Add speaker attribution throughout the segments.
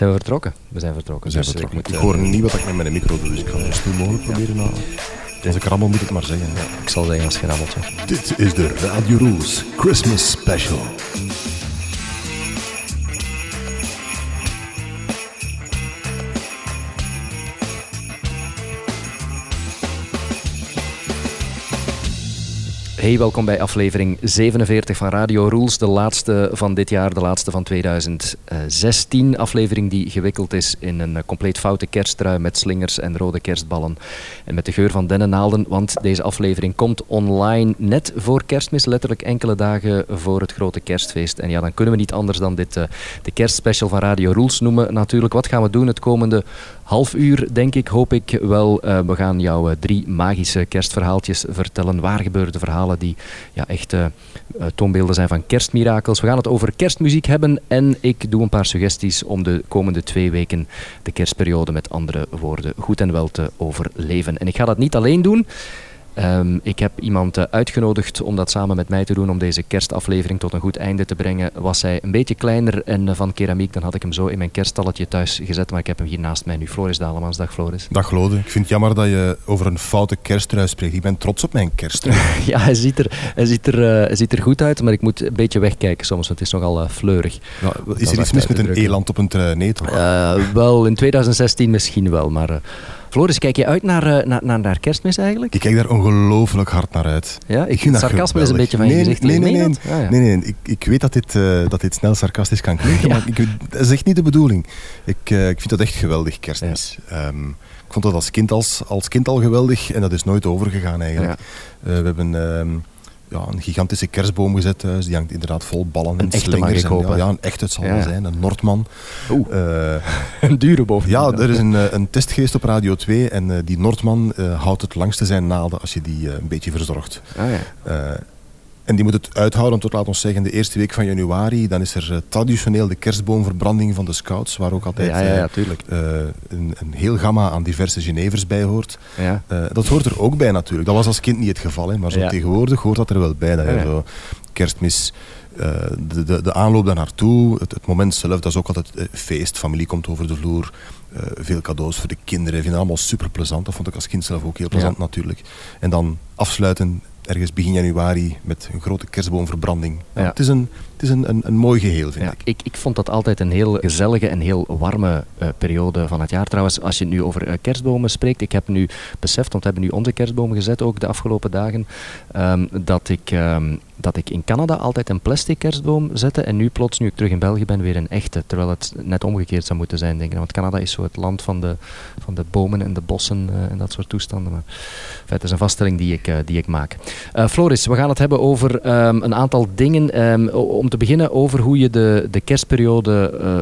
Speaker 1: Zijn we vertrokken? We zijn vertrokken.
Speaker 2: We zijn
Speaker 1: Dus
Speaker 2: vertrokken.
Speaker 1: Ik,
Speaker 2: Ik,
Speaker 1: moet, eh,
Speaker 2: hoor niet wat ik met mijn micro doe, dus ik ga het zo mogelijk proberen. na- Als ik rammel moet ik het maar zeggen.
Speaker 1: ik zal zeggen als gerabbeltje.
Speaker 2: Dit is de Radio Rules Christmas Special.
Speaker 1: Hey, welkom bij aflevering 47 van Radio Rules. De laatste van dit jaar, de laatste van 2016. Aflevering die gewikkeld is in een compleet foute kersttrui met slingers en rode kerstballen. En met de geur van dennennaalden, want deze aflevering komt online net voor kerstmis. Letterlijk enkele dagen voor het grote kerstfeest. En ja, dan kunnen we niet anders dan dit eh, de kerstspecial van Radio Rules noemen. Natuurlijk, wat gaan we doen het komende half uur, denk ik, hoop ik wel. Eh, we gaan jou eh, drie magische kerstverhaaltjes vertellen. Waar gebeurde verhalen die ja, echt eh, toonbeelden zijn van kerstmirakels. We gaan het over kerstmuziek hebben en ik doe een paar suggesties om de komende twee weken de kerstperiode met andere woorden goed en wel te overleven. En ik ga dat niet alleen doen. Ehm, ik heb iemand eh, uitgenodigd om dat samen met mij te doen, om deze kerstaflevering tot een goed einde te brengen. Was hij een beetje kleiner en eh, van keramiek, dan had ik hem zo in mijn kerststalletje thuis gezet. Maar ik heb hem hier naast mij nu. Floris Dalemans. Dag Floris.
Speaker 2: Dag Lode, ik vind het jammer dat je over een foute kersttrui spreekt. Ik ben trots op mijn kersttrui.
Speaker 1: Ja, hij ziet, er, hij, ziet er, eh, hij ziet er goed uit, maar ik moet een beetje wegkijken soms, want het is nogal fleurig.
Speaker 2: Is er iets mis met een eland op een trui? Nee toch?
Speaker 1: Wel, in 2016 misschien wel, maar... Floris, kijk je uit naar, eh, naar, naar, naar kerstmis eigenlijk?
Speaker 2: Ik kijk daar ongelooflijk hard naar uit.
Speaker 1: Ja, ik
Speaker 2: vind
Speaker 1: sarcasme is een beetje van je
Speaker 2: Nee,
Speaker 1: gezicht.
Speaker 2: nee, nee, nee.
Speaker 1: Ah, ja.
Speaker 2: Nee, nee, ik, ik weet dat dit, eh, dat dit snel sarcastisch kan klinken,
Speaker 1: Ja.
Speaker 2: maar ik, dat is echt niet de bedoeling. Ik, eh, ik vind dat echt geweldig, kerstmis. Ehm, ik vond dat als kind, als, als kind al geweldig en dat is nooit overgegaan eigenlijk. We hebben ehm, ja, een gigantische kerstboom gezet thuis, die hangt inderdaad vol ballen en
Speaker 1: echte
Speaker 2: slingers. en, ja, ja, een echte het zal
Speaker 1: Ja.
Speaker 2: wel zijn, een Noordman.
Speaker 1: Oeh,
Speaker 2: Eh,
Speaker 1: een dure boven.
Speaker 2: ja, er is een, eh, een test geweest op Radio 2 en eh, die Noordman houdt het langste zijn naden als je die een beetje verzorgt.
Speaker 1: Ah, ja.
Speaker 2: En die moet het uithouden tot, laten we zeggen, de eerste week van januari. Dan is er eh, traditioneel de kerstboomverbranding van de scouts, waar ook altijd
Speaker 1: Ja, ja, ja,
Speaker 2: eh, eh, een, een heel gamma aan diverse Genevers bij hoort.
Speaker 1: Ja.
Speaker 2: Dat hoort er ook bij natuurlijk. Dat was als kind niet het geval, hè, maar zo tegenwoordig hoort dat er wel bij. Dat je zo kerstmis, de, de, de aanloop daar naartoe, het, het moment zelf, dat is ook altijd feest. Familie komt over de vloer, veel cadeaus voor de kinderen. Ik vind dat allemaal super plezant. Dat vond ik als kind zelf ook heel plezant natuurlijk. En dan afsluiten ergens begin januari met een grote kerstboomverbranding. Ja,
Speaker 1: Ja.
Speaker 2: Het is, een, het is een, een, een mooi geheel, vind
Speaker 1: Ja,
Speaker 2: ik.
Speaker 1: ik, ik vond dat altijd een heel gezellige en heel warme eh, periode van het jaar. Trouwens, als je nu over eh, kerstbomen spreekt, ik heb nu beseft, want we hebben nu onze kerstbomen gezet ook de afgelopen dagen, ehm, dat, ik, ehm, dat ik in Canada altijd een plastic kerstboom zette en nu plots, nu ik terug in België ben, weer een echte. Terwijl het net omgekeerd zou moeten zijn, denk ik. Want Canada is zo het land van de, van de bomen en de bossen eh, en dat soort toestanden. Maar enfin, het is een vaststelling die ik, die ik maak. Floris, we gaan het hebben over ehm, een aantal dingen. Om te beginnen over hoe je de, de kerstperiode eh,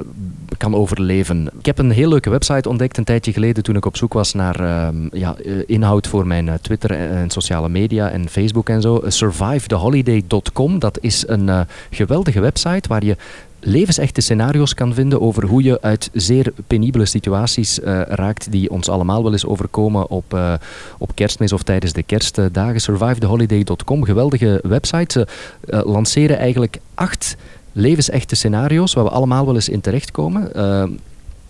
Speaker 1: kan overleven. Ik heb een heel leuke website ontdekt een tijdje geleden toen ik op zoek was naar ehm, ja, eh, inhoud voor mijn eh, Twitter en, sociale media en Facebook en zo. Survivetheholiday.com. Dat is een geweldige website waar je levensechte scenario's kan vinden over hoe je uit zeer penibele situaties eh, raakt die ons allemaal wel eens overkomen op, eh, op kerstmis of tijdens de kerstdagen. Survivetheholiday.com, geweldige website. Ze eh, lanceren eigenlijk acht levensechte scenario's waar we allemaal wel eens in terechtkomen.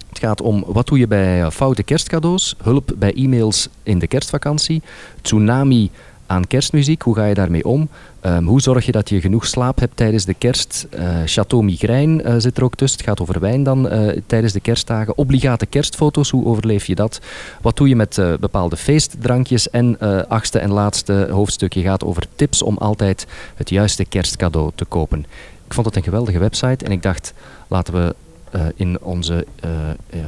Speaker 1: Het gaat om wat doe je bij foute kerstcadeaus, hulp bij e-mails in de kerstvakantie, tsunami aan kerstmuziek, hoe ga je daarmee om? Ehm, hoe zorg je dat je genoeg slaap hebt tijdens de kerst? Eh Chateau Migraine eh, zit er ook tussen. Het gaat over wijn dan eh, tijdens de kerstdagen. Obligate kerstfoto's, hoe overleef je dat? Wat doe je met bepaalde feestdrankjes? En achtste en laatste hoofdstukje gaat over tips om altijd het juiste kerstcadeau te kopen. Ik vond het een geweldige website en ik dacht, laten we eh, in onze eh,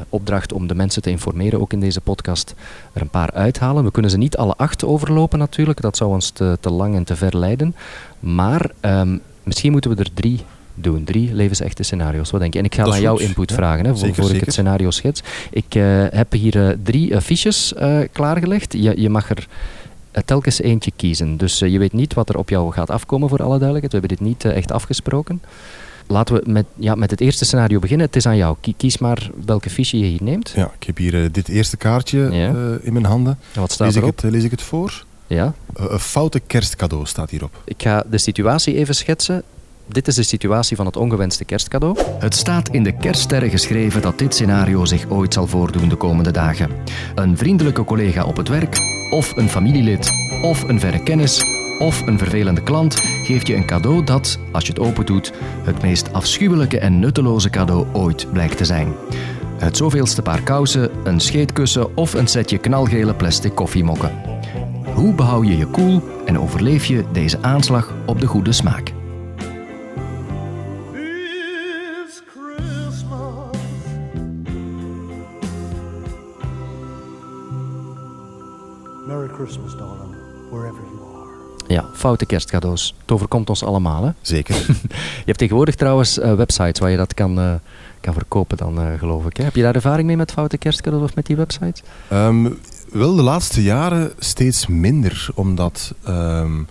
Speaker 1: opdracht om de mensen te informeren, ook in deze podcast, er een paar uithalen. We kunnen ze niet alle acht overlopen natuurlijk, dat zou ons te, te lang en te ver leiden. Maar ehm, misschien moeten we er drie doen. Drie levensechte scenario's. Wat denk je? En ik ga naar jouw
Speaker 2: goed.
Speaker 1: input
Speaker 2: Ja,
Speaker 1: vragen, hè, voor,
Speaker 2: zeker,
Speaker 1: voor ik
Speaker 2: zeker.
Speaker 1: het scenario schets. Ik eh, heb hier drie fiches klaargelegd. Je, je mag er telkens eentje kiezen. Dus je weet niet wat er op jou gaat afkomen, voor alle duidelijkheid. We hebben dit niet echt afgesproken. Laten we met, ja, met het eerste scenario beginnen. Het is aan jou. Kie- Kies maar welke fiche je hier neemt.
Speaker 2: Ja, ik heb hier eh, dit eerste kaartje
Speaker 1: Ja.
Speaker 2: eh, in mijn handen.
Speaker 1: En wat staat
Speaker 2: Lees ik,
Speaker 1: erop?
Speaker 2: het, eh, lees ik het voor?
Speaker 1: Ja.
Speaker 2: Een foute kerstcadeau staat hierop.
Speaker 1: Ik ga de situatie even schetsen. dit is de situatie van het ongewenste kerstcadeau.
Speaker 3: Het staat in de kerststerren geschreven dat dit scenario zich ooit zal voordoen de komende dagen. Een vriendelijke collega op het werk, of een familielid, of een verre kennis, of een vervelende klant geeft je een cadeau dat, als je het opendoet, het meest afschuwelijke en nutteloze cadeau ooit blijkt te zijn. Het zoveelste paar kousen, een scheetkussen of een setje knalgele plastic koffiemokken. Hoe behoud je je koel cool en overleef je deze aanslag op de goede smaak?
Speaker 1: Merry Christmas, darling, wherever you are. Ja, foute kerstcadeaus. Het overkomt ons allemaal, hè?
Speaker 2: Zeker.
Speaker 1: je hebt tegenwoordig trouwens uh, websites waar je dat kan, uh, kan verkopen dan, uh, geloof ik. Hè? Heb je daar ervaring mee met foute kerstcadeaus of met die websites?
Speaker 2: Um, wel, de laatste jaren steeds minder, omdat um,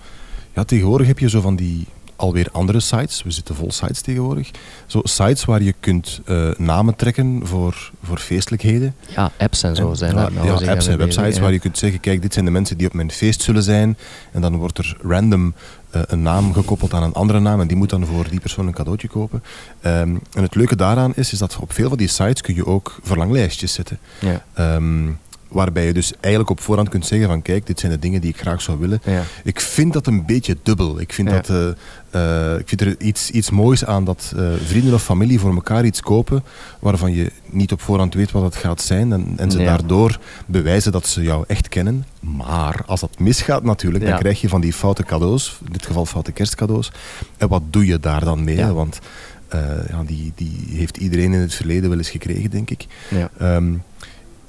Speaker 2: ja, tegenwoordig heb je zo van die alweer andere sites. We zitten vol sites tegenwoordig. Zo sites waar je kunt uh, namen trekken voor, voor feestelijkheden.
Speaker 1: Ja, apps en zo zijn
Speaker 2: dat. Ja, ja apps en websites ja. waar je kunt zeggen, kijk, dit zijn de mensen die op mijn feest zullen zijn. En dan wordt er random uh, een naam gekoppeld aan een andere naam en die moet dan voor die persoon een cadeautje kopen. Um, en het leuke daaraan is, is dat op veel van die sites kun je ook verlanglijstjes zetten. Ja. Um, waarbij je dus eigenlijk op voorhand kunt zeggen van kijk, dit zijn de dingen die ik graag zou willen. Ja. Ik vind dat een beetje dubbel. Ik vind, ja. dat, uh, uh, ik vind er iets, iets moois aan dat uh, vrienden of familie voor elkaar iets kopen waarvan je niet op voorhand weet wat het gaat zijn en, en ze daardoor bewijzen dat ze jou echt kennen. Maar als dat misgaat natuurlijk, dan krijg je van die foute cadeaus, in dit geval foute kerstcadeaus. En wat doe je daar dan mee? Want ja, die, die heeft iedereen in het verleden wel eens gekregen, denk ik. Um,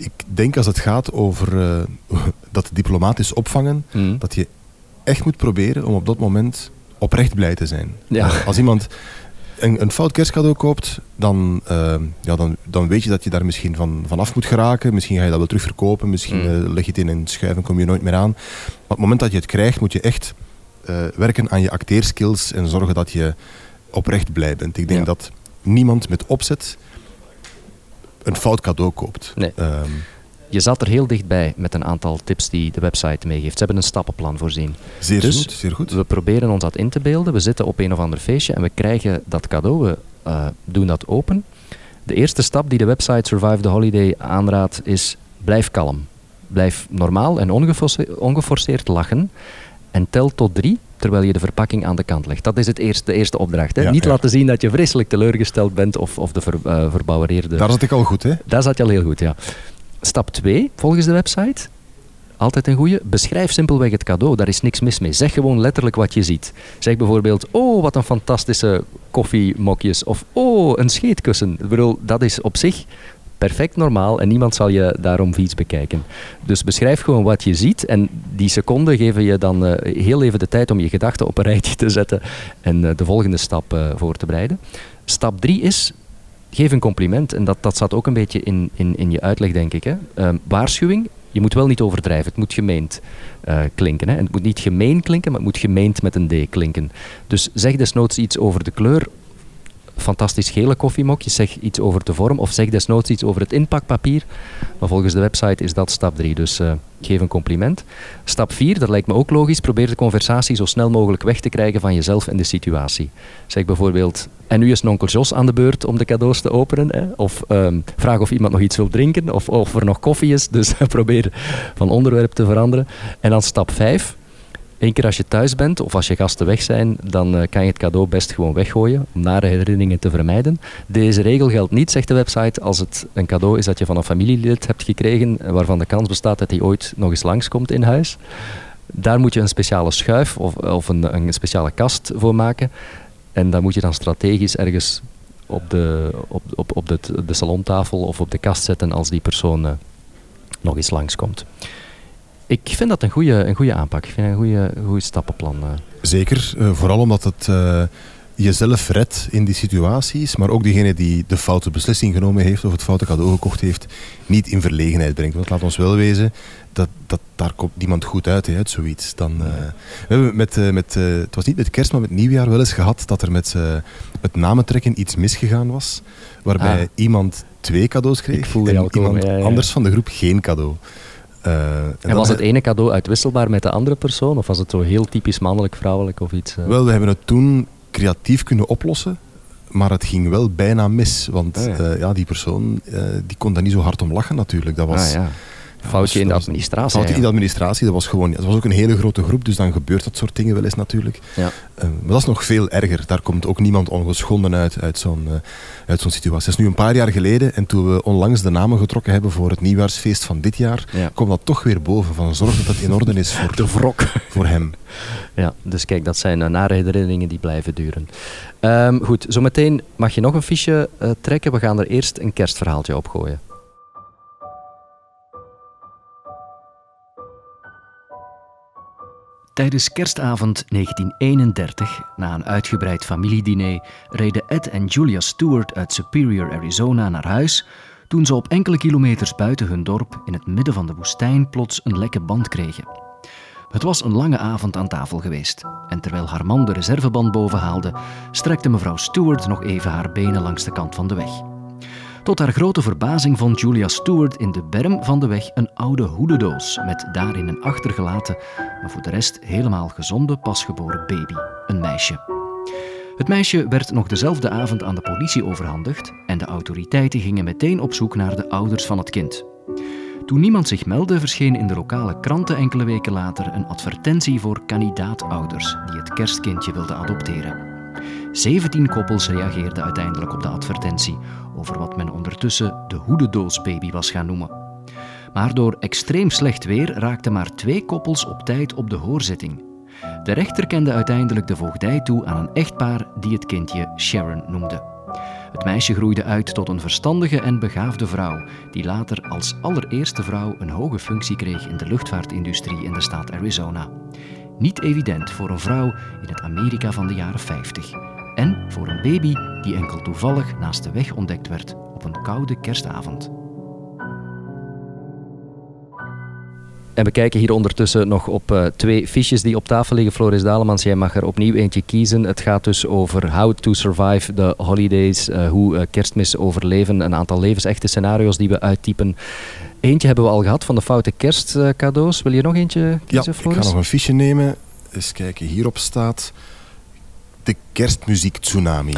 Speaker 2: ik denk als het gaat over uh, dat diplomatisch opvangen, mm. dat je echt moet proberen om op dat moment oprecht blij te zijn. Ja. Uh, als iemand een, een, fout kerstcadeau koopt, dan, uh, ja, dan, dan weet je dat je daar misschien van, van af moet geraken. Misschien ga je dat wel terug verkopen, misschien mm. leg je het in een schuif en kom je nooit meer aan. Maar op het moment dat je het krijgt, moet je echt werken aan je acteerskills en zorgen dat je oprecht blij bent. Ik denk ja. dat niemand met opzet een fout cadeau koopt.
Speaker 1: Nee. Um, je zat er heel dichtbij met een aantal tips die de website meegeeft. Ze hebben een stappenplan voorzien.
Speaker 2: Zeer
Speaker 1: dus
Speaker 2: goed, zeer goed.
Speaker 1: We proberen ons dat in te beelden. We zitten op een of ander feestje en we krijgen dat cadeau. We uh, doen dat open. De eerste stap die de website Survive the Holiday aanraadt is blijf kalm. Blijf normaal en ongeforceerd lachen. En tel tot drie terwijl je de verpakking aan de kant legt. Dat is het eerste, de eerste opdracht. Hè? Ja, Niet ja. laten zien dat je vreselijk teleurgesteld bent of, of de ver, uh, verbouwereerde...
Speaker 2: Daar zat ik al goed, hè?
Speaker 1: Daar zat je al heel goed, ja. Stap 2, volgens de website. Altijd een goede. Beschrijf simpelweg het cadeau. Daar is niks mis mee. Zeg gewoon letterlijk wat je ziet. Zeg bijvoorbeeld: Oh, wat een fantastische koffiemokjes. Of Oh, een scheetkussen. Ik bedoel, dat is op zich perfect normaal en niemand zal je daarom iets bekijken. Dus beschrijf gewoon wat je ziet en die seconden geven je dan uh, heel even de tijd om je gedachten op een rijtje te zetten en uh, de volgende stap uh, voor te bereiden. Stap 3 is geef een compliment en dat, dat zat ook een beetje in, in, in je uitleg denk ik. Hè. waarschuwing, je moet wel niet overdrijven, het moet gemeend klinken. Hè. En het moet niet gemeen klinken, maar het moet gemeend met een D klinken. Dus zeg desnoods iets over de kleur fantastisch gele koffiemokjes. Zeg iets over de vorm of zeg desnoods iets over het inpakpapier. Maar volgens de website is dat stap 3. Dus uh, geef een compliment. Stap 4, dat lijkt me ook logisch. Probeer de conversatie zo snel mogelijk weg te krijgen van jezelf en de situatie. Zeg bijvoorbeeld, en nu is onkel Jos aan de beurt om de cadeaus te openen. Hè? Of um, vraag of iemand nog iets wil drinken. Of of er nog koffie is. Dus probeer van onderwerp te veranderen. En dan stap 5 Eén keer als je thuis bent of als je gasten weg zijn, dan uh, kan je het cadeau best gewoon weggooien om nare herinneringen te vermijden. Deze regel geldt niet, zegt de website, als het een cadeau is dat je van een familielid hebt gekregen, waarvan de kans bestaat dat hij ooit nog eens langskomt in huis. Daar moet je een speciale schuif of, of een, een speciale kast voor maken. En dan moet je dan strategisch ergens op de, op, op, op de, de salontafel of op de kast zetten als die persoon nog eens langskomt. Ik vind dat een goede, een goede aanpak. Ik vind een goede, goede stappenplan. Eh.
Speaker 2: Zeker, uh, vooral omdat het uh, jezelf redt in die situaties, maar ook degene die de foute beslissing genomen heeft of het foute cadeau gekocht heeft, niet in verlegenheid brengt. Want laat ons wel wezen, dat, dat, daar komt niemand goed uit, hè, uit zoiets. Dan, uh, we hebben met, met het was niet met kerst, maar met nieuwjaar wel eens gehad dat er met het namentrekken iets misgegaan was, waarbij ah. iemand twee cadeaus kreeg en iemand komen, ja, ja. anders van de groep geen cadeau.
Speaker 1: Uh, en, en was het ene cadeau uitwisselbaar met de andere persoon? Of was het zo heel typisch mannelijk, vrouwelijk of iets? Uh?
Speaker 2: Wel, we hebben het toen creatief kunnen oplossen. Maar het ging wel bijna mis. Want ah, ja. ja. die persoon die kon daar niet zo hard om lachen natuurlijk. Dat was,
Speaker 4: ah, ja. Foutje in de administratie.
Speaker 2: Foutje in de administratie, dat was gewoon. Het was ook een hele grote groep, dus dan gebeurt dat soort dingen wel eens natuurlijk. Ja. Uh, maar dat is nog veel erger. Daar komt ook niemand ongeschonden uit, uit zo'n uh, uit zo'n situatie. Dat is nu een paar jaar geleden en toen we onlangs de namen getrokken hebben voor het nieuwjaarsfeest van dit jaar, ja. kwam dat toch weer boven. Van zorg dat het in orde is voor,
Speaker 4: de wrok.
Speaker 2: voor hem.
Speaker 4: Ja, dus kijk, dat zijn uh, nare herinneringen die blijven duren. Um, goed, zometeen mag je nog een fiche trekken. We gaan er eerst een kerstverhaaltje op gooien.
Speaker 1: Tijdens kerstavond 1931, na een uitgebreid familiediner, reden Ed en Julia Stewart uit Superior, Arizona naar huis toen ze op enkele kilometers buiten hun dorp in het midden van de woestijn plots een lekke band kregen. Het was een lange avond aan tafel geweest en terwijl haar man de reserveband boven haalde, strekte mevrouw Stewart nog even haar benen langs de kant van de weg. Tot haar grote verbazing vond Julia Stewart in de berm van de weg een oude hoedendoos met daarin een achtergelaten, maar voor de rest helemaal gezonde pasgeboren baby, een meisje. Het meisje werd nog dezelfde avond aan de politie overhandigd en de autoriteiten gingen meteen op zoek naar de ouders van het kind. Toen niemand zich meldde, verscheen in de lokale kranten enkele weken later een advertentie voor kandidaatouders die het kerstkindje wilden adopteren. 17 koppels reageerden uiteindelijk op de advertentie over wat men ondertussen de hoedendoosbaby was gaan noemen. Maar door extreem slecht weer raakten maar twee koppels op tijd op de hoorzitting. De rechter kende uiteindelijk de voogdij toe aan een echtpaar die het kindje Sharon noemde. Het meisje groeide uit tot een verstandige en begaafde vrouw, die later als allereerste vrouw een hoge functie kreeg in de luchtvaartindustrie in de staat Arizona. Niet evident voor een vrouw in het Amerika van de jaren 50 en voor een baby die enkel toevallig naast de weg ontdekt werd op een koude kerstavond.
Speaker 4: En we kijken hier ondertussen nog op uh, twee fiches die op tafel liggen. Floris Dalemans, jij mag er opnieuw eentje kiezen. Het gaat dus over how to survive the holidays, uh, hoe uh, kerstmis overleven. Een aantal levensechte scenario's die we uittypen. Eentje hebben we al gehad van de foute kerstcadeaus. Wil je nog eentje kiezen,
Speaker 2: ja,
Speaker 4: Floris?
Speaker 2: ik ga nog een fiche nemen. Eens kijken, hierop staat de kerstmuziek tsunami.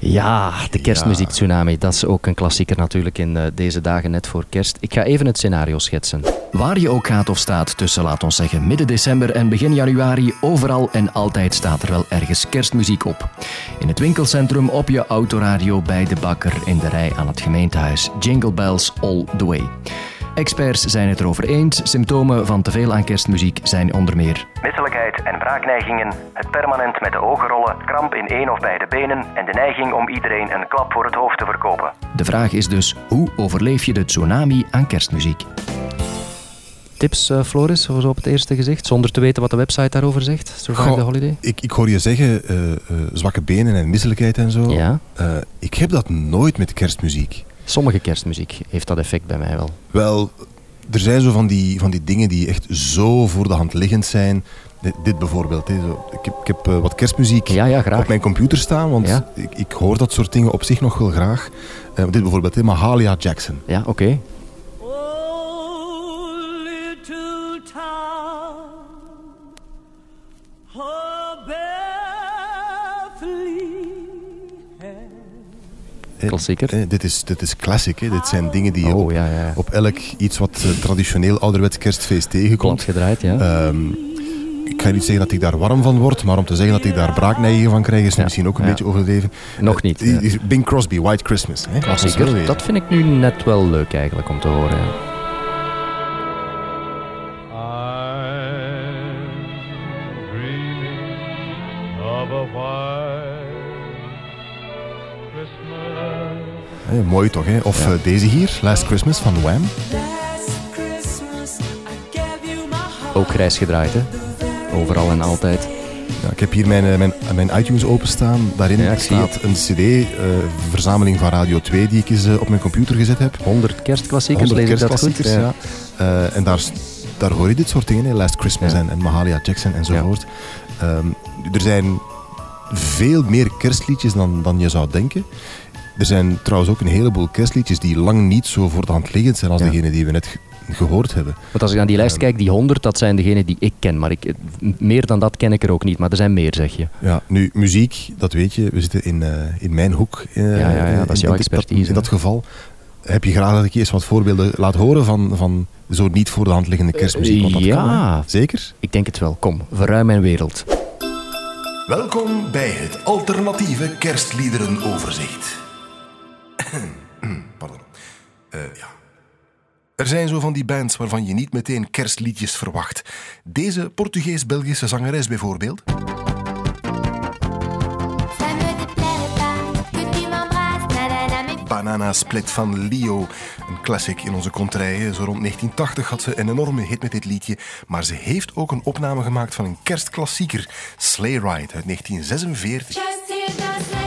Speaker 4: Ja, de kerstmuziek tsunami. Dat is ook een klassieker natuurlijk in uh, deze dagen net voor kerst. Ik ga even het scenario schetsen.
Speaker 1: Waar je ook gaat of staat tussen, laat ons zeggen, midden december en begin januari, overal en altijd staat er wel ergens kerstmuziek op. In het winkelcentrum, op je autoradio, bij de bakker, in de rij aan het gemeentehuis. Jingle bells all the way. Experts zijn het erover eens. Symptomen van te veel aan kerstmuziek zijn onder meer
Speaker 5: misselijkheid en wraakneigingen, het permanent met de ogen rollen, kramp in één of beide benen en de neiging om iedereen een klap voor het hoofd te verkopen.
Speaker 1: De vraag is dus: hoe overleef je de tsunami aan kerstmuziek?
Speaker 4: Tips, uh, Floris, zo op het eerste gezicht, zonder te weten wat de website daarover zegt? Survive the Holiday?
Speaker 2: Ik, ik hoor je zeggen, uh, uh, zwakke benen en misselijkheid en zo.
Speaker 4: Ja.
Speaker 2: ik heb dat nooit met kerstmuziek.
Speaker 4: Sommige kerstmuziek heeft dat effect bij mij wel.
Speaker 2: Wel, er zijn zo van die, van die dingen die echt zo voor de hand liggend zijn. Dit, dit bijvoorbeeld. Hè. Zo, ik heb, ik heb uh, wat kerstmuziek
Speaker 4: ja, ja,
Speaker 2: op mijn computer staan, want ja. ik, ik, hoor dat soort dingen op zich nog wel graag. Uh, dit bijvoorbeeld, hè, Mahalia Jackson.
Speaker 4: Ja, oké. Okay. Klassieker.
Speaker 2: Eh, dit, is, dit is classic. Hè. Dit zijn dingen die je oh, op, ja, ja. op, elk iets wat uh, traditioneel ouderwets kerstfeest tegenkomt.
Speaker 4: gedraaid, ja. Um,
Speaker 2: ik ga niet zeggen dat ik daar warm van word, maar om te zeggen dat ik daar braakneigingen van krijg, is ja. misschien ook een beetje overdreven.
Speaker 4: Nog niet.
Speaker 2: Uh, Bing Crosby, White Christmas. Hè.
Speaker 4: Klassieker. Dat vind ik nu net wel leuk eigenlijk om te horen.
Speaker 2: Hey, mooi toch, hè? Of ja. uh, deze hier, Last Christmas van Wham.
Speaker 4: Ook grijs gedraaid, hè? Overal en altijd.
Speaker 2: Ja, ik heb hier mijn, mijn, mijn iTunes openstaan. Daarin ja, staat een cd-verzameling uh, van Radio 2 die ik eens uh, op mijn computer gezet heb.
Speaker 4: 100 kerstklassiekers,
Speaker 2: 100 kerstklassiekers, ja. ja. en daar, daar hoor je dit soort dingen, hè? Last Christmas en, en Mahalia Jackson enzovoort. Um, er zijn veel meer kerstliedjes dan, dan je zou denken. Er zijn trouwens ook een heleboel kerstliedjes die lang niet zo voor de hand liggend zijn als ja. degene die we net
Speaker 6: gehoord hebben.
Speaker 1: Want als ik naar die lijst kijk, die 100, dat zijn degenen die ik ken. Maar ik, meer dan dat ken ik er ook niet. Maar er zijn meer, zeg je.
Speaker 6: Ja, nu, muziek, dat weet je. We zitten in, in mijn hoek.
Speaker 1: ja, ja, ja, dat is jouw expertise.
Speaker 6: in dat geval heb je graag dat ik eens wat voorbeelden laat horen van, van zo niet voor de hand liggende kerstmuziek? Want dat
Speaker 1: ja,
Speaker 6: kan, zeker?
Speaker 1: Ik denk het wel. Kom, verruim mijn wereld.
Speaker 2: Welkom bij het alternatieve kerstliederenoverzicht. Pardon. Uh, ja. Er zijn zo van die bands waarvan je niet meteen kerstliedjes verwacht. Deze Portugees-Belgische zangeres bijvoorbeeld. Banana Split van Leo. Een classic in onze kontrijen. Zo rond 1980 had ze een enorme hit met dit liedje. Maar ze heeft ook een opname gemaakt van een kerstklassieker. Sleigh Ride uit 1946.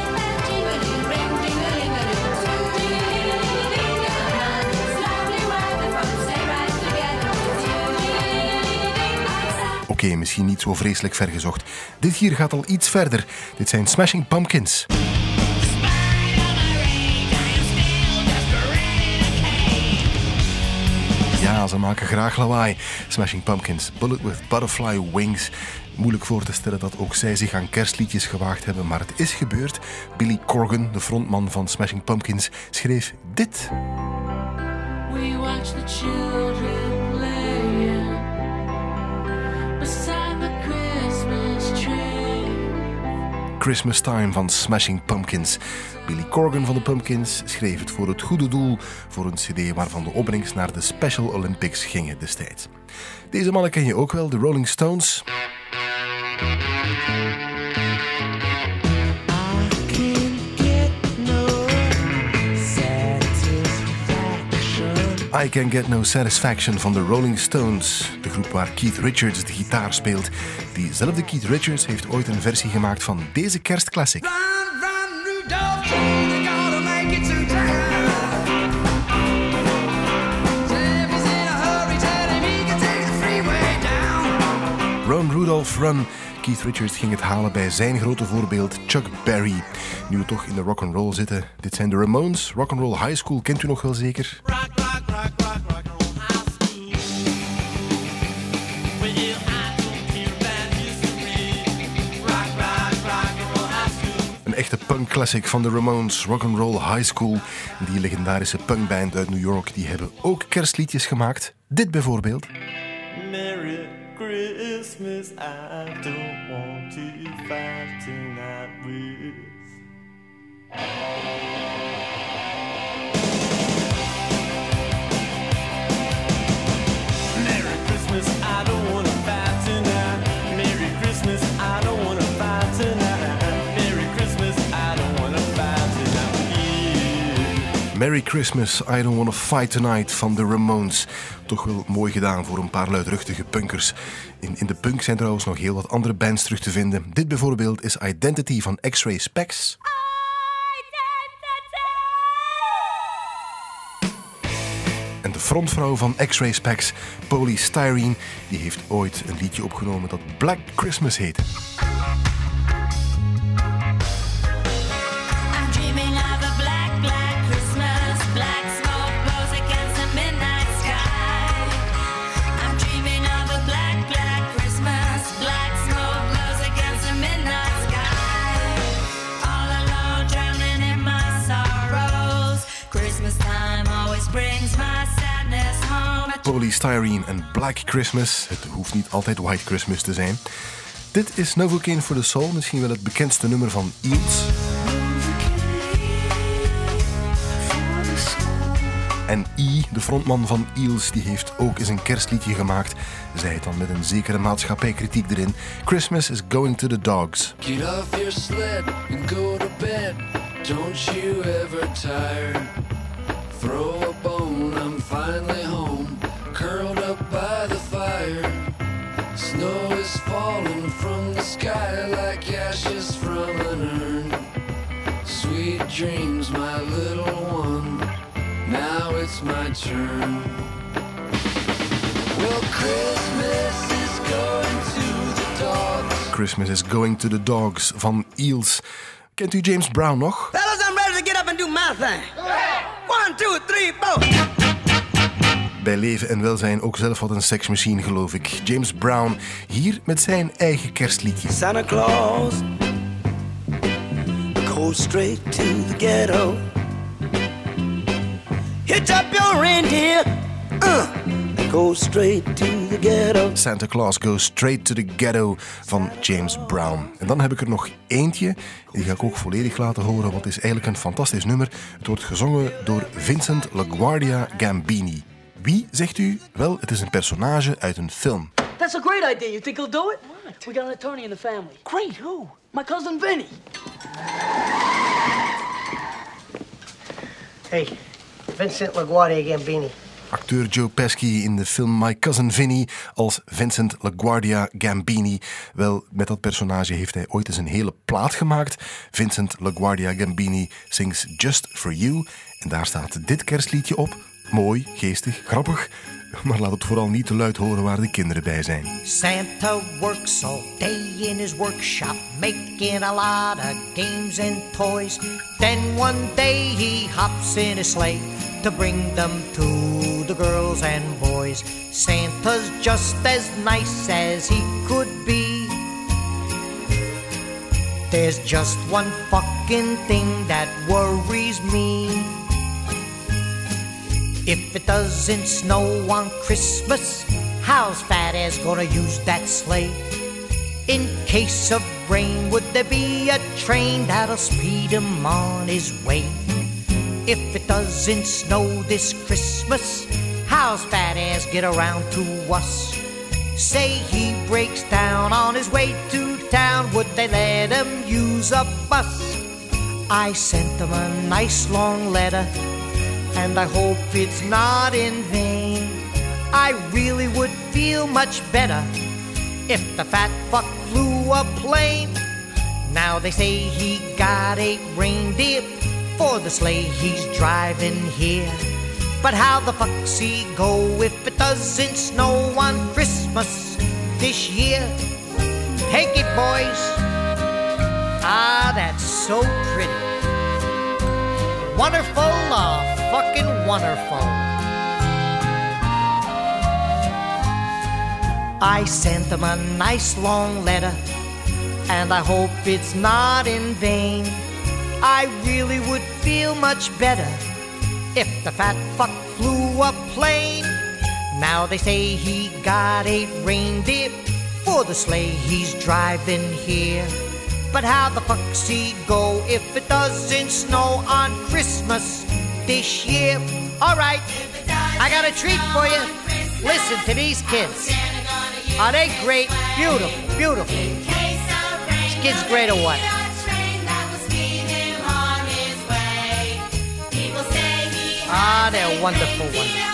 Speaker 2: Oké, misschien niet zo vreselijk vergezocht. Dit hier gaat al iets verder. Dit zijn Smashing Pumpkins. Ja, ze maken graag lawaai. Smashing Pumpkins, Bullet with Butterfly Wings. Moeilijk voor te stellen dat ook zij zich aan kerstliedjes gewaagd hebben, maar het is gebeurd. Billy Corgan, de frontman van Smashing Pumpkins, schreef dit. We watch the Christmas Time van Smashing Pumpkins. Billy Corgan van de Pumpkins schreef het voor het goede doel voor een cd waarvan de opbrengst naar de Special Olympics gingen destijds. Deze mannen ken je ook wel, de Rolling Stones. I Can Get No Satisfaction van de Rolling Stones, groep waar Keith Richards de gitaar speelt. Diezelfde Keith Richards heeft ooit een versie gemaakt van deze kerstclassic. Run Rudolph Run. Keith Richards ging het halen bij zijn grote voorbeeld Chuck Berry. Nu we toch in de rock and roll zitten. Dit zijn de Ramones. Rock and Roll High School kent u nog wel zeker? Rock, echte punk classic van de Ramones, Rock'n'Roll High School. Die legendarische punkband uit New York, die hebben ook kerstliedjes gemaakt. Dit bijvoorbeeld. Merry Christmas, I don't want to fight tonight. Merry Christmas, I don't want to fight tonight van de Ramones. Toch wel mooi gedaan voor een paar luidruchtige punkers. In, in de punk zijn trouwens nog heel wat andere bands terug te vinden. Dit bijvoorbeeld is Identity van X-Ray Specs. En de frontvrouw van X-Ray Specs, Polly Styrene, die heeft ooit een liedje opgenomen dat Black Christmas heette. Polystyrene en Black Christmas. Het hoeft niet altijd White Christmas te zijn. Dit is Novocaine for the Soul, misschien wel het bekendste nummer van Eels. En E, de frontman van Eels, die heeft ook eens een kerstliedje gemaakt. Zij het dan met een zekere maatschappijkritiek erin. Christmas is going to the dogs. Get off your sled and go to bed. Don't you ever tire. Throw a bone, I'm finally home. Snow is falling from the sky like ashes from an urn. Sweet dreams, my little one. Now it's my turn. Well, Christmas is going to the dogs. Christmas is going to the dogs van Eels. Kent u James Brown nog?
Speaker 7: Fellas, I'm ready to get up and do my thing. One, two, three, four.
Speaker 8: Bij leven en welzijn ook zelf wat een seksmachine, geloof ik. James Brown, hier met zijn eigen kerstliedje.
Speaker 7: Santa Claus, go straight to the ghetto. Hit up your reindeer, uh, go straight to the ghetto.
Speaker 8: Santa Claus Goes Straight to the Ghetto van James Brown. En dan heb ik er nog eentje, die ga ik ook volledig laten horen, want het is eigenlijk een fantastisch nummer. Het wordt gezongen door Vincent LaGuardia Gambini. Wie, zegt u? Wel, het is een personage uit een film.
Speaker 9: That's a great idea. You think he'll do it? What? We got an attorney in the family.
Speaker 7: Great, who?
Speaker 9: My cousin Vinny.
Speaker 10: Hey, Vincent LaGuardia Gambini.
Speaker 8: Acteur Joe Pesci in de film My Cousin Vinny als Vincent LaGuardia Gambini. Wel, met dat personage heeft hij ooit eens een hele plaat gemaakt. Vincent LaGuardia Gambini sings Just For You. En daar staat dit kerstliedje op. Mooi, geestig, grappig. Maar laat het vooral niet te luid horen waar de kinderen bij zijn.
Speaker 11: Santa works all day in his workshop, making a lot of games and toys. Then one day he hops in his sleigh to bring them to the girls and boys. Santa's just as nice as he could be. There's just one fucking thing that worries me. If it doesn't snow on Christmas, how's Fat Ass gonna use that sleigh? In case of rain, would there be a train that'll speed him on his way? If it doesn't snow this Christmas, how's Fat Ass get around to us? Say he breaks down on his way to town, would they let him use a bus? I sent him a nice long letter and I hope it's not in vain. I really would feel much better if the fat fuck flew a plane. Now they say he got eight reindeer for the sleigh he's driving here. But how the fuck's he go if it doesn't snow on Christmas this year? Take it, boys. Ah, that's so pretty. Wonderful, uh, fucking wonderful. I sent them a nice long letter, and I hope it's not in vain. I really would feel much better if the fat fuck flew a plane. Now they say he got eight reindeer for the sleigh he's driving here. But how the fuck's he go if it doesn't snow on Christmas this year? Alright, I got a treat for you. Listen to these kids. Are they great? Beautiful, beautiful. These kids great or what? Ah, they're wonderful, wonderful.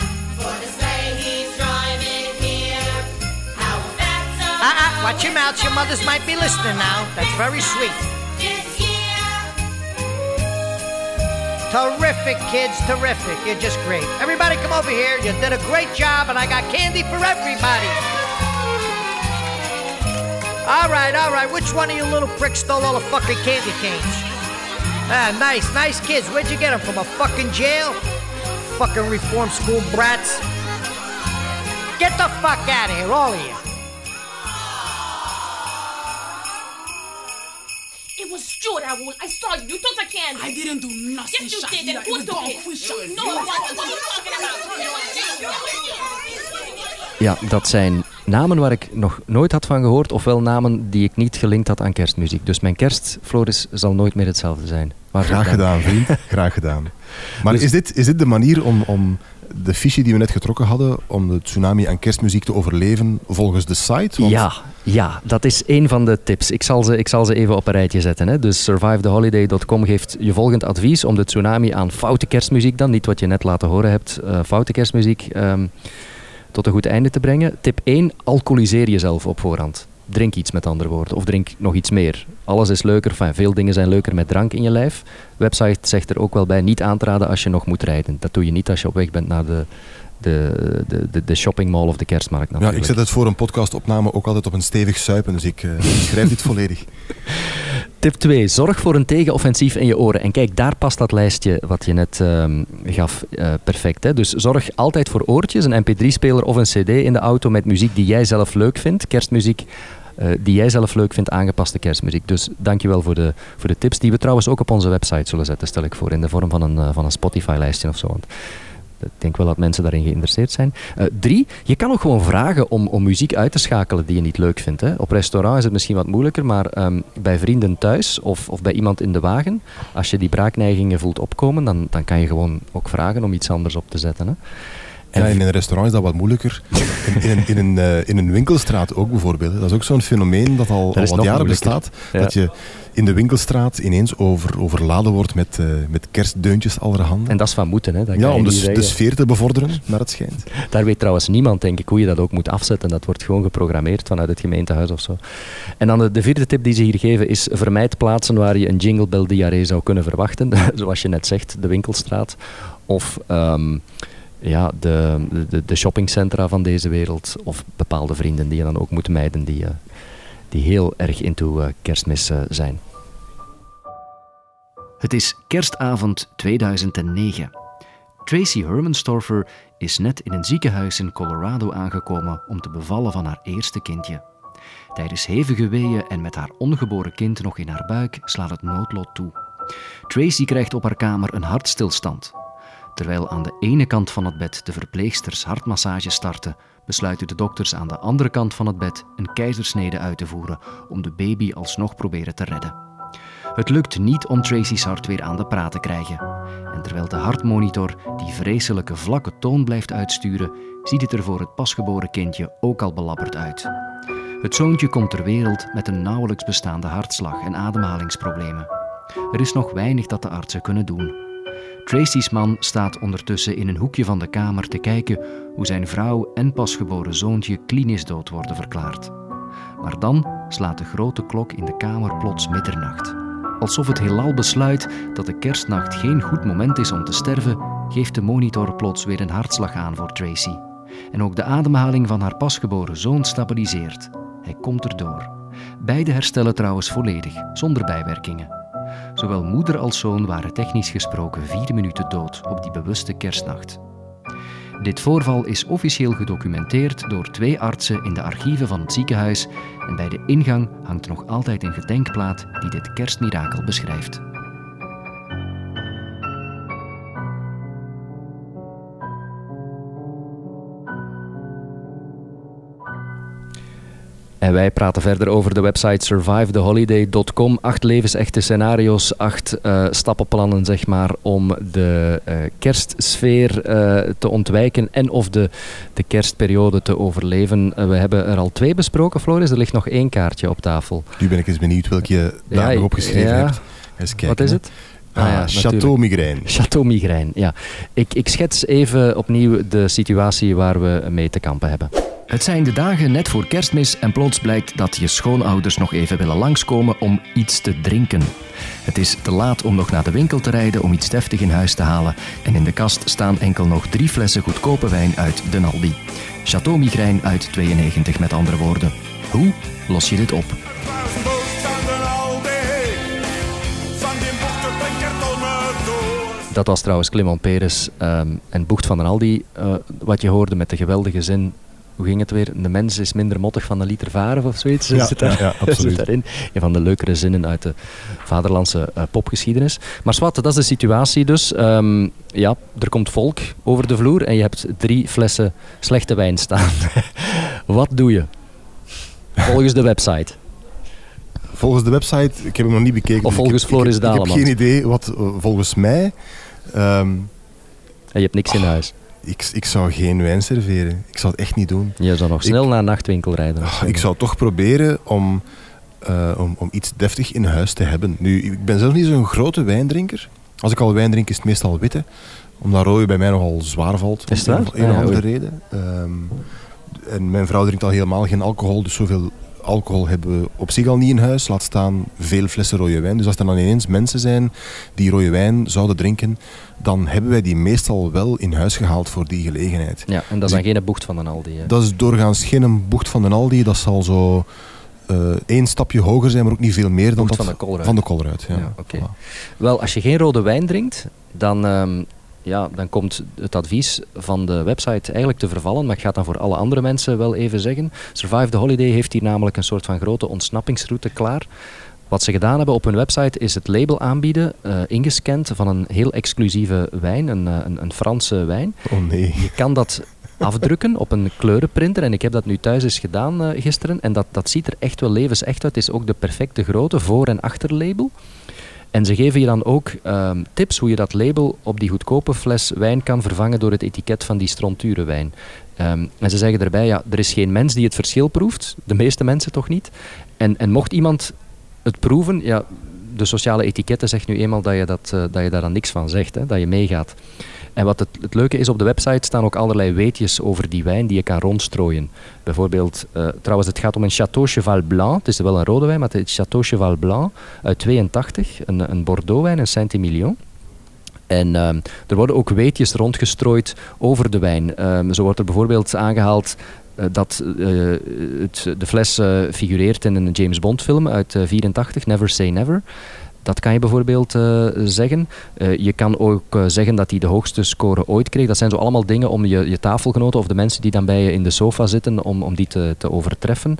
Speaker 11: Ah, ah, watch your mouth. Your mothers might be listening now. That's very sweet. Terrific, kids, terrific. You're just great. Everybody come over here. You did a great job, and I got candy for everybody. All right, all right. Which one of you little pricks stole all the fucking candy canes? Ah, nice, nice kids. Where'd you get them? From a fucking jail? Fucking reform school brats. Get the fuck out of here, all of you.
Speaker 12: It was Stuart, I, saw you. You took the candy.
Speaker 13: I didn't do nothing,
Speaker 12: Yes, you
Speaker 13: Shakira.
Speaker 12: did. And who
Speaker 13: It was
Speaker 12: took it?
Speaker 13: Shakira.
Speaker 12: No, what, what are you talking about?
Speaker 1: Ja, dat zijn namen waar ik nog nooit had van gehoord, ofwel namen die ik niet gelinkt had aan kerstmuziek. Dus mijn kerst, Floris, zal nooit meer hetzelfde zijn. Waarvoor
Speaker 2: Graag gedaan, vriend. Graag gedaan. Maar
Speaker 1: Dus-
Speaker 2: is, dit, is dit de manier om, om de fiche die we net getrokken hadden, om de tsunami aan kerstmuziek te overleven volgens de site? Want
Speaker 1: Ja, ja, dat is één van de tips. Ik zal ze, ik zal ze even op een rijtje zetten. Hè. Dus survivetheholiday.com geeft je volgend advies om de tsunami aan foute kerstmuziek dan, niet wat je net laten horen hebt, eh, foute kerstmuziek, ehm, tot een goed einde te brengen. Tip 1, alcoholiseer jezelf op voorhand. Drink iets met andere woorden, of drink nog iets meer. Alles is leuker, enfin, veel dingen zijn leuker met drank in je lijf. Website zegt er ook wel bij, niet aan te raden als je nog moet rijden. Dat doe je niet als je op weg bent naar de, de, de, de, de shoppingmall of de kerstmarkt
Speaker 2: ja,
Speaker 1: natuurlijk.
Speaker 2: ik zet het voor een podcastopname ook altijd op een stevig suipen, dus ik eh, schrijf dit volledig.
Speaker 1: Tip 2. Zorg voor een tegenoffensief in je oren. En kijk, daar past dat lijstje wat je net ehm, gaf uh, perfect. Hè? Dus zorg altijd voor oortjes, een mp3-speler of een cd in de auto met muziek die jij zelf leuk vindt. Kerstmuziek uh, die jij zelf leuk vindt, aangepaste kerstmuziek. Dus dankjewel voor de, voor de tips, die we trouwens ook op onze website zullen zetten, stel ik voor, in de vorm van een, uh, van een Spotify-lijstje of zo. Want ik denk wel dat mensen daarin geïnteresseerd zijn. Uh, drie, je kan ook gewoon vragen om, om muziek uit te schakelen die je niet leuk vindt. Hè. Op restaurant is het misschien wat moeilijker, maar um, bij vrienden thuis of, of bij iemand in de wagen, als je die braakneigingen voelt opkomen, dan, dan kan je gewoon ook vragen om iets anders op te zetten. Hè.
Speaker 2: Ja, in een restaurant is dat wat moeilijker. In, in, een, in, een, uh, in een winkelstraat ook bijvoorbeeld. Dat is ook zo'n fenomeen dat al, al wat jaren bestaat. Ja. Dat je in de winkelstraat ineens over, overladen wordt met, uh, met kerstdeuntjes allerhande.
Speaker 1: En dat is van moeten, hè? Dat
Speaker 2: ja, om de, de sfeer te bevorderen, naar het schijnt.
Speaker 1: Daar weet trouwens niemand, denk ik, hoe je dat ook moet afzetten. Dat wordt gewoon geprogrammeerd vanuit het gemeentehuis of zo. En dan de, de vierde tip die ze hier geven is vermijd plaatsen waar je een jingle bell diarree zou kunnen verwachten. Zoals je net zegt, de winkelstraat. Of... Um, ja, de, de, de shoppingcentra van deze wereld of bepaalde vrienden die je dan ook moet mijden die, uh, die heel erg into uh, kerstmis uh, zijn.
Speaker 3: Het is kerstavond 2009. Tracy Hermanstorfer is net in een ziekenhuis in Colorado aangekomen om te bevallen van haar eerste kindje. Tijdens hevige weeën en met haar ongeboren kind nog in haar buik slaat het noodlot toe. Tracy krijgt op haar kamer een hartstilstand Terwijl aan de ene kant van het bed de verpleegsters hartmassage starten, besluiten de dokters aan de andere kant van het bed een keizersnede uit te voeren om de baby alsnog proberen te redden. Het lukt niet om Tracy's hart weer aan de praat te krijgen. En terwijl de hartmonitor die vreselijke vlakke toon blijft uitsturen, ziet het er voor het pasgeboren kindje ook al belabberd uit. Het zoontje komt ter wereld met een nauwelijks bestaande hartslag en ademhalingsproblemen. Er is nog weinig dat de artsen kunnen doen. Tracy's man staat ondertussen in een hoekje van de kamer te kijken hoe zijn vrouw en pasgeboren zoontje klinisch dood worden verklaard. Maar dan slaat de grote klok in de kamer plots middernacht. Alsof het heelal besluit dat de kerstnacht geen goed moment is om te sterven, geeft de monitor plots weer een hartslag aan voor Tracy. En ook de ademhaling van haar pasgeboren zoon stabiliseert. Hij komt erdoor. Beide herstellen trouwens volledig, zonder bijwerkingen. Zowel moeder als zoon waren technisch gesproken vier minuten dood op die bewuste kerstnacht. Dit voorval is officieel gedocumenteerd door twee artsen in de archieven van het ziekenhuis en bij de ingang hangt nog altijd een gedenkplaat die dit kerstmirakel beschrijft.
Speaker 1: En wij praten verder over de website survivetheholiday.com. Acht levensechte scenario's, acht uh, stappenplannen zeg maar, om de uh, kerstsfeer uh, te ontwijken en of de, de kerstperiode te overleven. we hebben er al twee besproken, Floris. Er ligt nog één kaartje op tafel.
Speaker 2: Nu ben ik eens benieuwd welke je daar ja, nog opgeschreven ja. hebt. Eens kijken,
Speaker 1: Wat is het?
Speaker 2: Ah, ah, ja, Chateau Migraine.
Speaker 1: Chateau Migraine, ja. Ik, ik schets even opnieuw de situatie waar we mee te kampen hebben.
Speaker 3: Het zijn de dagen net voor kerstmis en plots blijkt dat je schoonouders nog even willen langskomen om iets te drinken. Het is te laat om nog naar de winkel te rijden om iets deftig in huis te halen en in de kast staan enkel nog drie flessen goedkope wijn uit de Aldi. Chateau Migraine uit 92 met andere woorden. Hoe los je dit op?
Speaker 1: Dat was trouwens Clement Peres um, en Boegt van den Aldi, uh, wat je hoorde met de geweldige zin hoe ging het weer? De mens is minder mottig van een liter varen of zoiets.
Speaker 2: Ja,
Speaker 1: zit,
Speaker 2: daar, ja,
Speaker 1: zit daarin. Een van de leukere zinnen uit de vaderlandse uh, popgeschiedenis. Maar zwart, dat is de situatie dus. Um, ja, er komt volk over de vloer en je hebt drie flessen slechte wijn staan. Wat doe je? Volgens de website.
Speaker 2: Volgens de website, ik heb hem nog niet bekeken.
Speaker 1: Of volgens
Speaker 2: ik,
Speaker 1: Floris
Speaker 2: ik, ik, ik heb geen idee wat uh, volgens mij... Um,
Speaker 1: en je hebt niks in huis
Speaker 2: ik, ik zou geen wijn serveren. Ik zou het echt niet doen.
Speaker 1: Je zou nog snel ik, naar een nachtwinkel rijden.
Speaker 2: Oh, ik zou toch proberen om, uh, om, om iets deftig in huis te hebben. Nu, ik ben zelf niet zo'n grote wijndrinker. Als ik al wijn drink, is het meestal witte. Omdat rode bij mij nogal zwaar valt.
Speaker 1: Is dat?
Speaker 2: Een of andere ja, reden. Um, en mijn vrouw drinkt al helemaal geen alcohol, dus zoveel alcohol hebben we op zich al niet in huis. Laat staan veel flessen rode wijn. Dus als er dan ineens mensen zijn die rode wijn zouden drinken, dan hebben wij die meestal wel in huis gehaald voor die gelegenheid.
Speaker 1: Ja, en dat is dan dus geen bocht van een Aldi. Hè?
Speaker 2: Dat is doorgaans geen bocht van een Aldi. Dat zal zo
Speaker 14: eh, één stapje hoger zijn, maar ook niet veel meer dan
Speaker 1: Bocht
Speaker 14: dat
Speaker 1: van de Colruyt.
Speaker 14: van de ja.
Speaker 1: Ja, oké. Wel, als je geen rode wijn drinkt, dan, ehm, ja, dan komt het advies van de website eigenlijk te vervallen. Maar ik ga het dan voor alle andere mensen wel even zeggen. Survive the Holiday heeft hier namelijk een soort van grote ontsnappingsroute klaar. Wat ze gedaan hebben op hun website is het label aanbieden, eh, ingescand van een heel exclusieve wijn, een, eh, een, een Franse wijn.
Speaker 14: Oh nee.
Speaker 1: Je kan dat afdrukken op een kleurenprinter. En ik heb dat nu thuis eens gedaan eh, gisteren. En dat, dat ziet er echt wel levensecht uit. Het is ook de perfecte grootte, voor- en achterlabel. En ze geven je dan ook ehm, tips hoe je dat label op die goedkope fles wijn kan vervangen door het etiket van die stronture wijn. Ehm, en ze zeggen erbij, ja, er is geen mens die het verschil proeft. De meeste mensen toch niet. En, en mocht iemand het proeven, ja, de sociale etiketten zegt nu eenmaal dat je, dat, eh, dat je daar dan niks van zegt, hè, dat je meegaat. En wat het, het leuke is, op de website staan ook allerlei weetjes over die wijn die je kan rondstrooien. Bijvoorbeeld, eh, trouwens, het gaat om een Château Cheval Blanc. Het is wel een rode wijn, maar het is Château Cheval Blanc uit 82. Een, een Bordeaux-wijn, een Saint-Emilion. En ehm, er worden ook weetjes rondgestrooid over de wijn. Ehm, zo wordt er bijvoorbeeld aangehaald eh, dat eh, het, de fles eh, figureert in een James Bond film uit 1984, Never Say Never. Dat kan je bijvoorbeeld eh, zeggen. Eh, je kan ook eh, zeggen dat hij de hoogste score ooit kreeg. Dat zijn zo allemaal dingen om je, je tafelgenoten of de mensen die dan bij je in de sofa zitten, om, om die te, te overtreffen.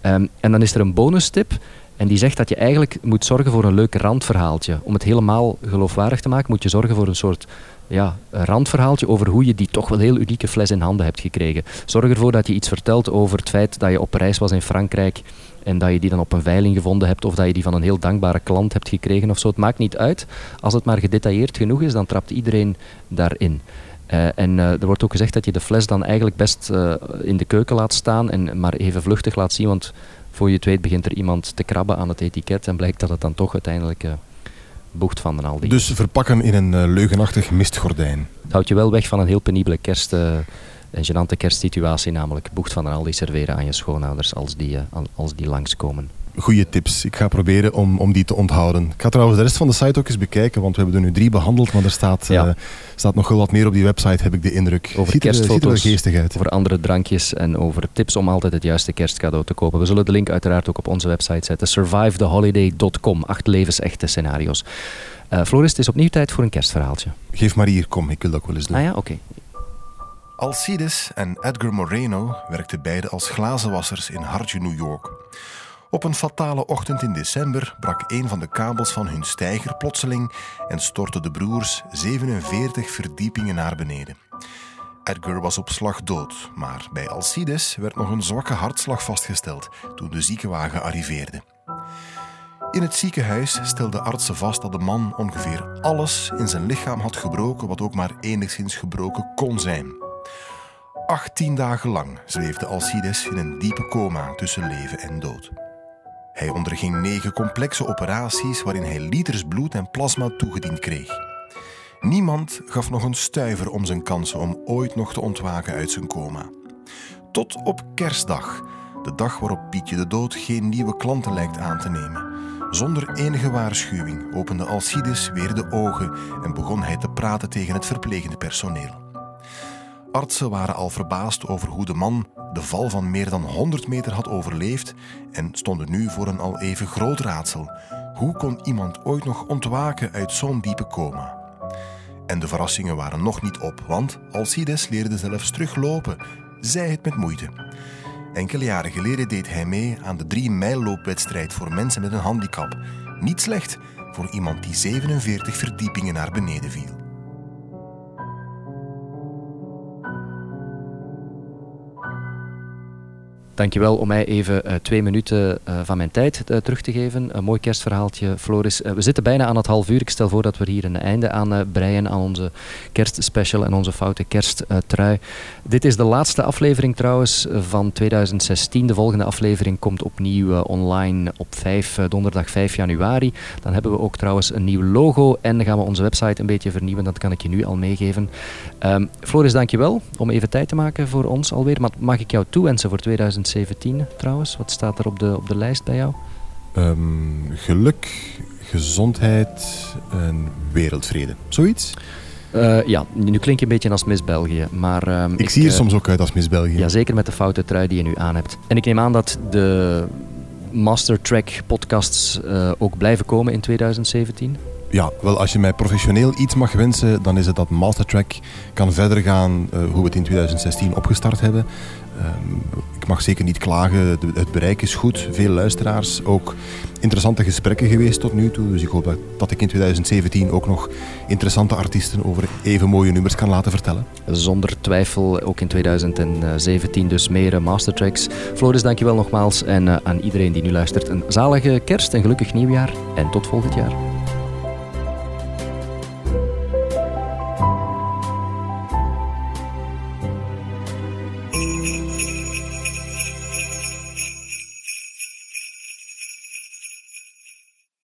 Speaker 1: Ehm, en dan is er een bonustip. En die zegt dat je eigenlijk moet zorgen voor een leuk randverhaaltje. Om het helemaal geloofwaardig te maken, moet je zorgen voor een soort ja, randverhaaltje over hoe je die toch wel heel unieke fles in handen hebt gekregen. Zorg ervoor dat je iets vertelt over het feit dat je op reis was in Frankrijk en dat je die dan op een veiling gevonden hebt of dat je die van een heel dankbare klant hebt gekregen of zo. Het maakt niet uit. Als het maar gedetailleerd genoeg is, dan trapt iedereen daarin. Eh, en eh, er wordt ook gezegd dat je de fles dan eigenlijk best eh, in de keuken laat staan en maar even vluchtig laat zien, want voor je het weet begint er iemand te krabben aan het etiket en blijkt dat het dan toch uiteindelijk boegt van de Aldi.
Speaker 14: Dus verpakken in een leugenachtig mistgordijn.
Speaker 1: Het houdt je wel weg van een heel penibele kerst, een gênante kerstsituatie, namelijk boegt van een Aldi serveren aan je schoonouders als die, eh, al- als die langskomen.
Speaker 14: Goeie tips. Ik ga proberen om, om die te onthouden. Ik ga trouwens de rest van de site ook eens bekijken, want we hebben er nu drie behandeld, maar er staat,
Speaker 1: Ja.
Speaker 14: eh, staat nog wel wat meer op die website, heb ik de indruk.
Speaker 1: Over
Speaker 14: ziet, er, er
Speaker 1: kerstfoto's,
Speaker 14: geestig uit.
Speaker 1: over andere drankjes en over tips om altijd het juiste kerstcadeau te kopen. We zullen de link uiteraard ook op onze website zetten. survivetheholiday.com. Acht levensechte scenario's. Eh Floris, het is opnieuw tijd voor een kerstverhaaltje.
Speaker 14: Geef maar hier, kom, ik wil dat ook wel eens doen.
Speaker 1: Ah ja, oké.
Speaker 2: Alcides en Edgar Moreno werkten beide als glazenwassers in hartje New York. Op een fatale ochtend in december brak een van de kabels van hun steiger plotseling en stortten de broers 47 verdiepingen naar beneden. Edgar was op slag dood, maar bij Alcides werd nog een zwakke hartslag vastgesteld toen de ziekenwagen arriveerde. In het ziekenhuis stelden artsen vast dat de man ongeveer alles in zijn lichaam had gebroken wat ook maar enigszins gebroken kon zijn. 18 dagen lang zweefde Alcides in een diepe coma tussen leven en dood. Hij onderging negen complexe operaties waarin hij liters bloed en plasma toegediend kreeg. Niemand gaf nog een stuiver om zijn kansen om ooit nog te ontwaken uit zijn coma. Tot op kerstdag, de dag waarop Pietje de Dood geen nieuwe klanten lijkt aan te nemen. Zonder enige waarschuwing opende Alcides weer de ogen en begon hij te praten tegen het verplegende personeel. Artsen waren al verbaasd over hoe de man de val van meer dan 100 meter had overleefd en stonden nu voor een al even groot raadsel. Hoe kon iemand ooit nog ontwaken uit zo'n diepe coma? En de verrassingen waren nog niet op, want Alcides leerde zelfs teruglopen, zij het met moeite. Enkele jaren geleden deed hij mee aan de drie mijlloopwedstrijd voor mensen met een handicap. Niet slecht voor iemand die 47 verdiepingen naar beneden viel.
Speaker 1: Dankjewel om mij even eh, twee minuten eh, van mijn tijd eh, terug te geven. Een mooi kerstverhaaltje, Floris. We zitten bijna aan het half uur. Ik stel voor dat we er hier een einde aan breien aan onze kerstspecial en onze foute kersttrui. Dit is de laatste aflevering trouwens van 2016. De volgende aflevering komt opnieuw online op 5, eh, donderdag 5 januari. Dan hebben we ook trouwens een nieuw logo en gaan we onze website een beetje vernieuwen. Dat kan ik je nu al meegeven. Ehm, Floris, dankjewel om even tijd te maken voor ons alweer. Maar mag ik jou toewensen voor 2017 trouwens? Wat staat er op de, op de lijst bij jou?
Speaker 14: Ehm, geluk, gezondheid en wereldvrede. Zoiets?
Speaker 1: Eh, ja, nu klink je een beetje als Miss België, maar... ehm,
Speaker 14: Ik, zie er
Speaker 1: eh,
Speaker 14: soms ook uit als Miss België.
Speaker 1: Ja, zeker met de foute trui die je nu aan hebt. En ik neem aan dat de Mastertrack podcasts uh, ook blijven komen in 2017?
Speaker 2: Ja, wel als je mij professioneel iets mag wensen, dan is het dat Mastertrack kan verder gaan uh, hoe we het in 2016 opgestart hebben. Um, ik mag zeker niet klagen, het bereik is goed, veel luisteraars, ook interessante gesprekken geweest tot nu toe. Dus ik hoop dat, ik in 2017 ook nog interessante artiesten over even mooie nummers kan laten vertellen.
Speaker 1: Zonder twijfel ook in 2017 dus meer mastertracks. Floris, dankjewel nogmaals en uh, aan iedereen die nu luistert een zalige kerst en gelukkig nieuwjaar en tot volgend jaar.